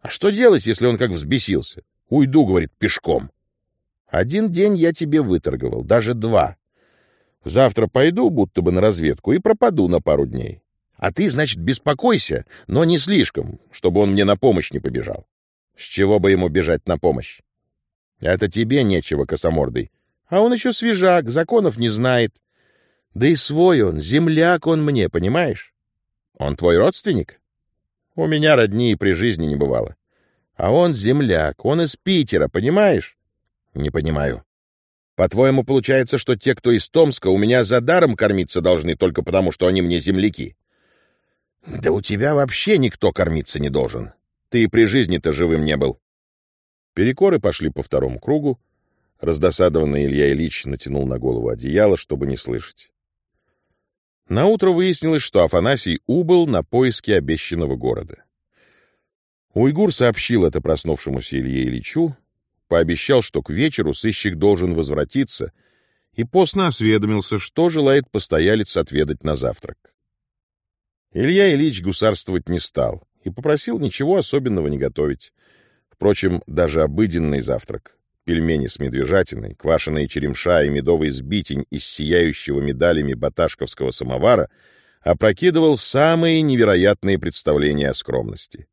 А что делать, если он как взбесился? Уйду, говорит, пешком. Один день я тебе выторговал, даже два. Завтра пойду, будто бы на разведку, и пропаду на пару дней. А ты, значит, беспокойся, но не слишком, чтобы он мне на помощь не побежал. С чего бы ему бежать на помощь? Это тебе нечего, косомордый. А он еще свежак, законов не знает. Да и свой он, земляк он мне, понимаешь? Он твой родственник? У меня родни при жизни не бывало. А он земляк, он из Питера, понимаешь? Не понимаю. По-твоему, получается, что те, кто из Томска, у меня за даром кормиться должны только потому, что они мне земляки? Да у тебя вообще никто кормиться не должен. Ты и при жизни-то живым не был. Перекоры пошли по второму кругу. Раздосадованный Илья Ильич натянул на голову одеяло, чтобы не слышать. Наутро выяснилось, что Афанасий убыл на поиски обещанного города. Уйгур сообщил это проснувшемуся Илье Ильичу, пообещал, что к вечеру сыщик должен возвратиться, и постно осведомился, что желает постоялец отведать на завтрак. Илья Ильич гусарствовать не стал и попросил ничего особенного не готовить. Впрочем, даже обыденный завтрак — пельмени с медвежатиной, квашеные черемша и медовый сбитень из сияющего медалями баташковского самовара — опрокидывал самые невероятные представления о скромности.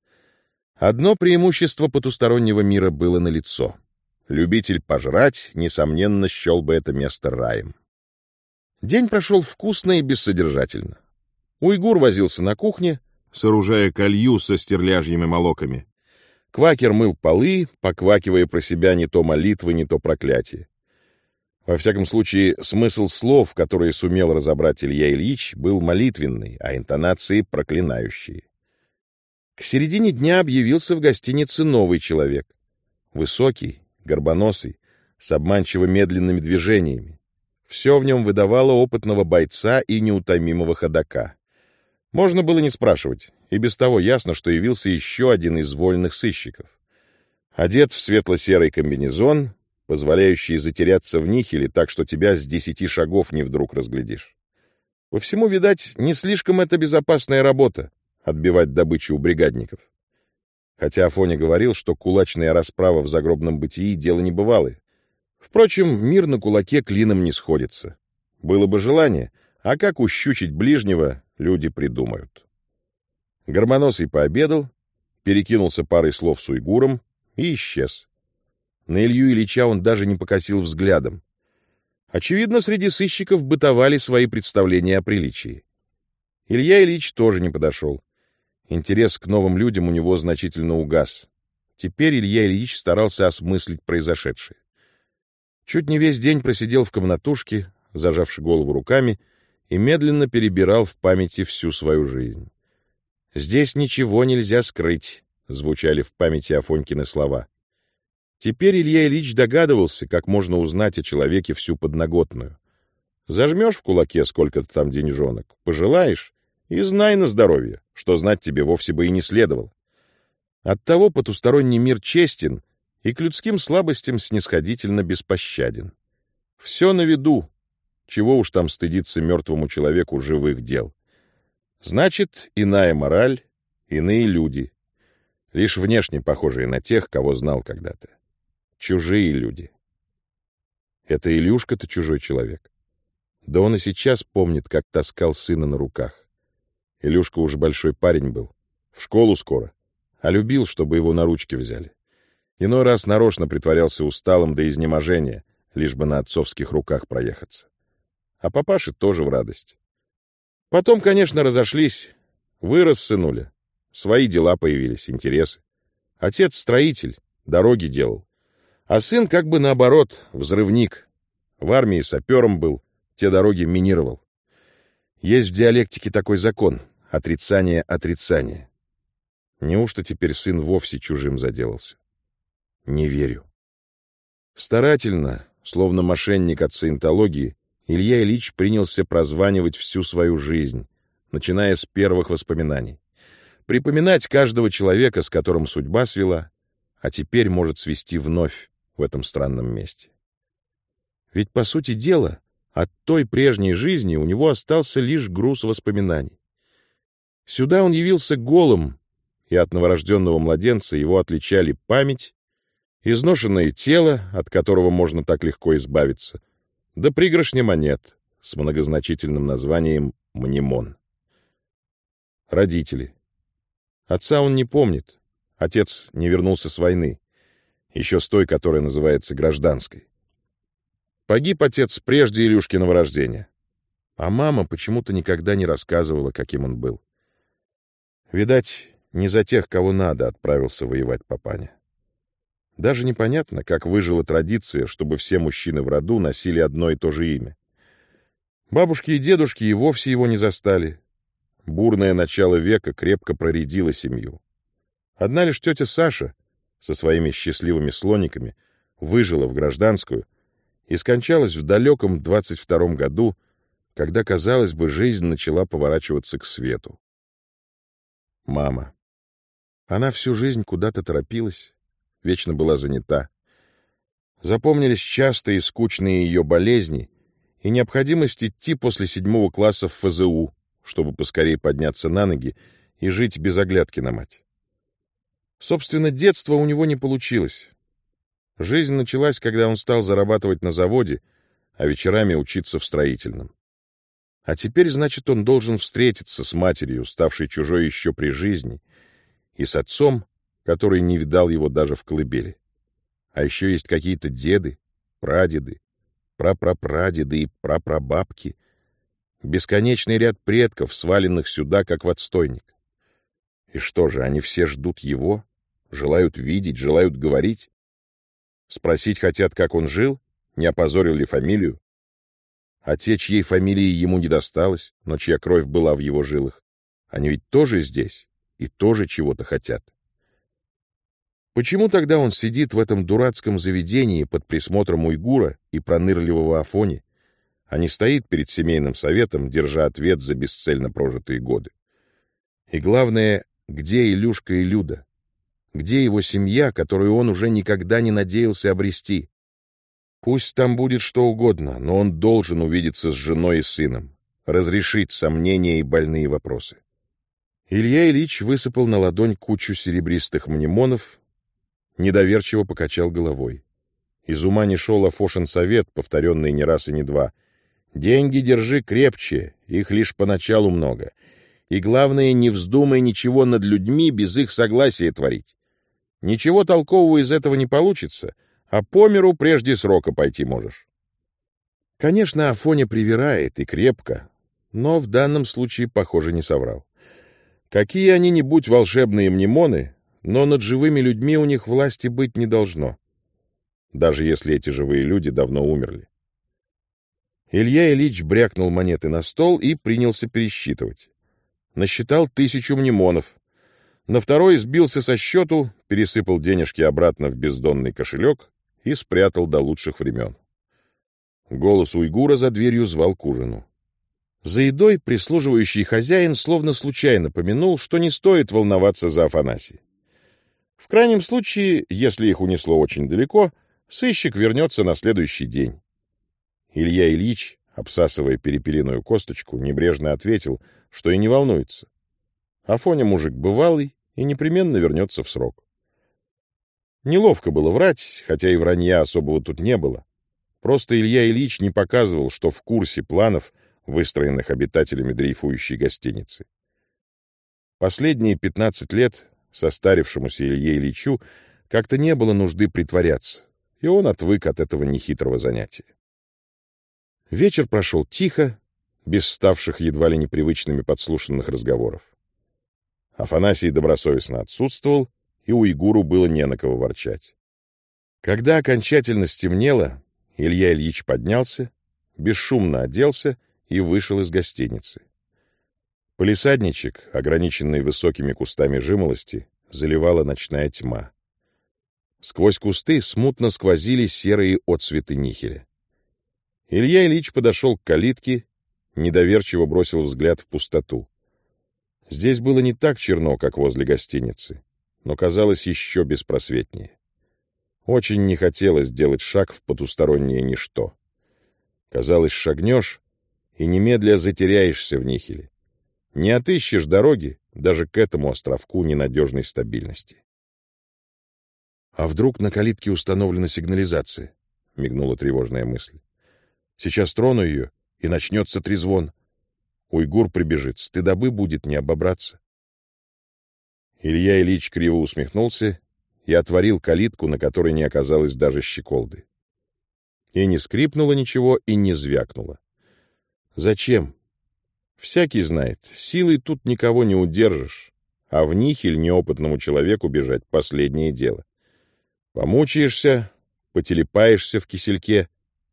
Одно преимущество потустороннего мира было налицо. Любитель пожрать, несомненно, счел бы это место раем. День прошел вкусно и бессодержательно. Уйгур возился на кухне, сооружая колью со стерляжьими молоками. Квакер мыл полы, поквакивая про себя не то молитвы, не то проклятие. Во всяком случае, смысл слов, которые сумел разобрать Илья Ильич, был молитвенный, а интонации проклинающие. К середине дня объявился в гостинице новый человек. Высокий, горбоносый, с обманчиво медленными движениями. Все в нем выдавало опытного бойца и неутомимого ходока. Можно было не спрашивать, и без того ясно, что явился еще один из вольных сыщиков. Одет в светло-серый комбинезон, позволяющий затеряться в нихеле так, что тебя с десяти шагов не вдруг разглядишь. По всему, видать, не слишком это безопасная работа — отбивать добычу у бригадников. Хотя Афоня говорил, что кулачная расправа в загробном бытии — дело небывалое. Впрочем, мир на кулаке клином не сходится. Было бы желание, а как ущучить ближнего, люди придумают. Гормоносый пообедал, перекинулся парой слов с уйгуром и исчез. На Илью Ильича он даже не покосил взглядом. Очевидно, среди сыщиков бытовали свои представления о приличии. Илья Ильич тоже не подошел. Интерес к новым людям у него значительно угас. Теперь Илья Ильич старался осмыслить произошедшее. Чуть не весь день просидел в комнатушке, зажавши голову руками, и медленно перебирал в памяти всю свою жизнь. «Здесь ничего нельзя скрыть», — звучали в памяти Афонькины слова. Теперь Илья Ильич догадывался, как можно узнать о человеке всю подноготную. Зажмешь в кулаке сколько-то там деньжонок, пожелаешь, и знай на здоровье, что знать тебе вовсе бы и не следовало. Оттого потусторонний мир честен и к людским слабостям снисходительно беспощаден. Все на виду, чего уж там стыдиться мертвому человеку живых дел. Значит, иная мораль, иные люди, лишь внешне похожие на тех, кого знал когда-то. Чужие люди. Это Илюшка-то чужой человек. Да он и сейчас помнит, как таскал сына на руках. Илюшка уж большой парень был. В школу скоро. А любил, чтобы его на ручки взяли. Иной раз нарочно притворялся усталым до изнеможения, лишь бы на отцовских руках проехаться. А папаше тоже в радость. Потом, конечно, разошлись. Вырос сынуля. Свои дела появились, интересы. Отец строитель, дороги делал. А сын как бы наоборот, взрывник. В армии сапером был, те дороги минировал. Есть в диалектике такой закон — отрицание отрицания. Неужто теперь сын вовсе чужим заделался? Не верю. Старательно, словно мошенник от саентологии, Илья Ильич принялся прозванивать всю свою жизнь, начиная с первых воспоминаний. Припоминать каждого человека, с которым судьба свела, а теперь может свести вновь в этом странном месте. Ведь, по сути дела, от той прежней жизни у него остался лишь груз воспоминаний. Сюда он явился голым, и от новорожденного младенца его отличали память, изношенное тело, от которого можно так легко избавиться, да пригоршня монет с многозначительным названием «Мнемон». Родители. Отца он не помнит. Отец не вернулся с войны, еще с той, которая называется гражданской. Погиб отец прежде Илюшкиного рождения. А мама почему-то никогда не рассказывала, каким он был. Видать, не за тех, кого надо, отправился воевать папаня. Даже непонятно, как выжила традиция, чтобы все мужчины в роду носили одно и то же имя. Бабушки и дедушки и вовсе его не застали. Бурное начало века крепко проредило семью. Одна лишь тетя Саша со своими счастливыми слониками выжила в гражданскую и скончалась в далеком 22-м году, когда, казалось бы, жизнь начала поворачиваться к свету. Мама. Она всю жизнь куда-то торопилась, вечно была занята. Запомнились частые и скучные ее болезни и необходимость идти после седьмого класса в ФЗУ, чтобы поскорее подняться на ноги и жить без оглядки на мать. Собственно, детство у него не получилось. Жизнь началась, когда он стал зарабатывать на заводе, а вечерами учиться в строительном. А теперь, значит, он должен встретиться с матерью, ставшей чужой еще при жизни, и с отцом, который не видал его даже в колыбели. А еще есть какие-то деды, прадеды, прапрапрадеды и прапрабабки. Бесконечный ряд предков, сваленных сюда, как в отстойник. И что же, они все ждут его? Желают видеть, желают говорить? Спросить хотят, как он жил? Не опозорил ли фамилию? А те, чьей фамилии ему не досталось, но чья кровь была в его жилах, они ведь тоже здесь и тоже чего-то хотят. Почему тогда он сидит в этом дурацком заведении под присмотром уйгура и пронырливого Афони, а не стоит перед семейным советом, держа ответ за бесцельно прожитые годы? И главное, где Илюшка и Люда? Где его семья, которую он уже никогда не надеялся обрести? Пусть там будет что угодно, но он должен увидеться с женой и сыном, разрешить сомнения и больные вопросы. Илья Ильич высыпал на ладонь кучу серебристых мнемонов, недоверчиво покачал головой. Из ума не шел Афошин совет, повторенный не раз и не два. «Деньги держи крепче, их лишь поначалу много. И главное, не вздумай ничего над людьми без их согласия творить. Ничего толкового из этого не получится, а по миру прежде срока пойти можешь». Конечно, Афоня привирает и крепко, но в данном случае, похоже, не соврал. Какие они ни будь волшебные мнемоны, но над живыми людьми у них власти быть не должно, даже если эти живые люди давно умерли. Илья Ильич брякнул монеты на стол и принялся пересчитывать. Насчитал тысячу мнемонов. На второй сбился со счету, пересыпал денежки обратно в бездонный кошелек и спрятал до лучших времен. Голос уйгура за дверью звал к ужину. За едой прислуживающий хозяин словно случайно помянул, что не стоит волноваться за Афанасия. В крайнем случае, если их унесло очень далеко, сыщик вернется на следующий день. Илья Ильич, обсасывая перепелиную косточку, небрежно ответил, что и не волнуется. Афоня мужик бывалый и непременно вернется в срок. Неловко было врать, хотя и вранья особого тут не было. Просто Илья Ильич не показывал, что в курсе планов, выстроенных обитателями дрейфующей гостиницы. Последние 15 лет состарившемуся Илье Ильичу Как-то не было нужды притворяться, и он отвык от этого нехитрого занятия. Вечер прошел тихо, без ставших едва ли непривычными подслушанных разговоров. Афанасий добросовестно отсутствовал, и уйгуру было не на кого ворчать. Когда окончательно стемнело, Илья Ильич поднялся, бесшумно оделся и вышел из гостиницы. Полисадничек, ограниченный высокими кустами жимолости, заливала ночная тьма. Сквозь кусты смутно сквозили серые отцветы нихеля. Илья Ильич подошел к калитке, недоверчиво бросил взгляд в пустоту. Здесь было не так черно, как возле гостиницы, но казалось еще беспросветнее. Очень не хотелось делать шаг в потустороннее ничто. Казалось, шагнешь, и немедля затеряешься в нихеле. Не отыщешь дороги даже к этому островку ненадежной стабильности. «А вдруг на калитке установлена сигнализация?» — мигнула тревожная мысль. Сейчас трону ее, и начнется трезвон. Уйгур прибежит, стыдобы будет не обобраться. Илья Ильич криво усмехнулся и отворил калитку, на которой не оказалось даже щеколды. И не скрипнуло ничего, и не звякнуло. Зачем? Всякий знает, силой тут никого не удержишь, а в нихель неопытному человеку бежать — последнее дело. Помучаешься, потелепаешься в кисельке,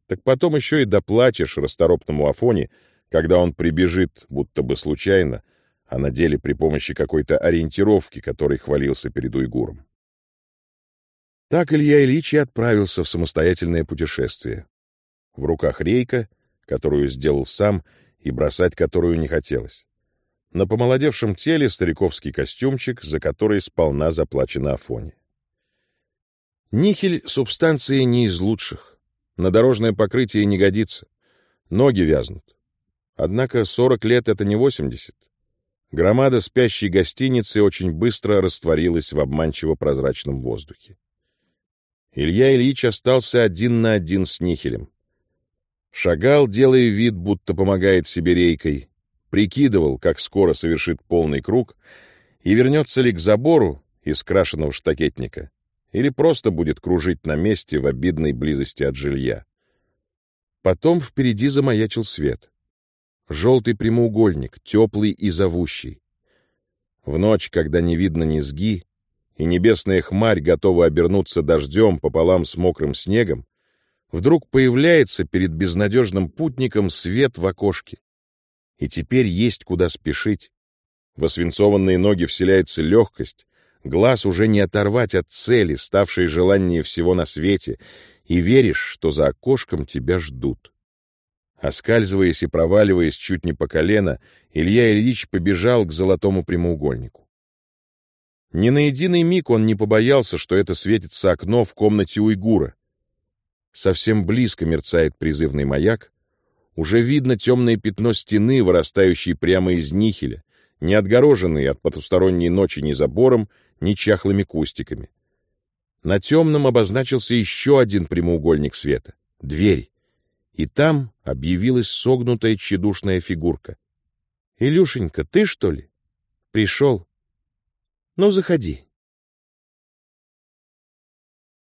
так потом еще и доплачешь расторопному Афоне, когда он прибежит, будто бы случайно, а на деле при помощи какой-то ориентировки, которой хвалился перед уйгуром. Так Илья Ильич и отправился в самостоятельное путешествие. В руках рейка, которую сделал сам и бросать которую не хотелось. На помолодевшем теле стариковский костюмчик, за который сполна заплачено Афоне. Нихель — субстанция не из лучших. На дорожное покрытие не годится. Ноги вязнут. Однако 40 лет — это не 80. Громада спящей гостиницы очень быстро растворилась в обманчиво прозрачном воздухе. Илья Ильич остался один на один с Нихелем. Шагал, делая вид, будто помогает себе рейкой, прикидывал, как скоро совершит полный круг, и вернется ли к забору из крашеного штакетника, или просто будет кружить на месте в обидной близости от жилья. Потом впереди замаячил свет. Желтый прямоугольник, теплый и зовущий. В ночь, когда не видно низги, и небесная хмарь готова обернуться дождем пополам с мокрым снегом, вдруг появляется перед безнадежным путником свет в окошке. И теперь есть куда спешить. В освинцованные ноги вселяется легкость, Глаз уже не оторвать от цели, ставшей желаннее всего на свете, и веришь, что за окошком тебя ждут. Оскальзываясь и проваливаясь чуть не по колено, Илья Ильич побежал к золотому прямоугольнику. Ни на единый миг он не побоялся, что это светится окно в комнате уйгура. Совсем близко мерцает призывный маяк. Уже видно темное пятно стены, вырастающей прямо из нихеля, не отгороженный от потусторонней ночи ни забором, ни чахлыми кустиками. На темном обозначился еще один прямоугольник света — дверь. И там объявилась согнутая тщедушная фигурка. — Илюшенька, ты, что ли? Пришел. Ну, заходи.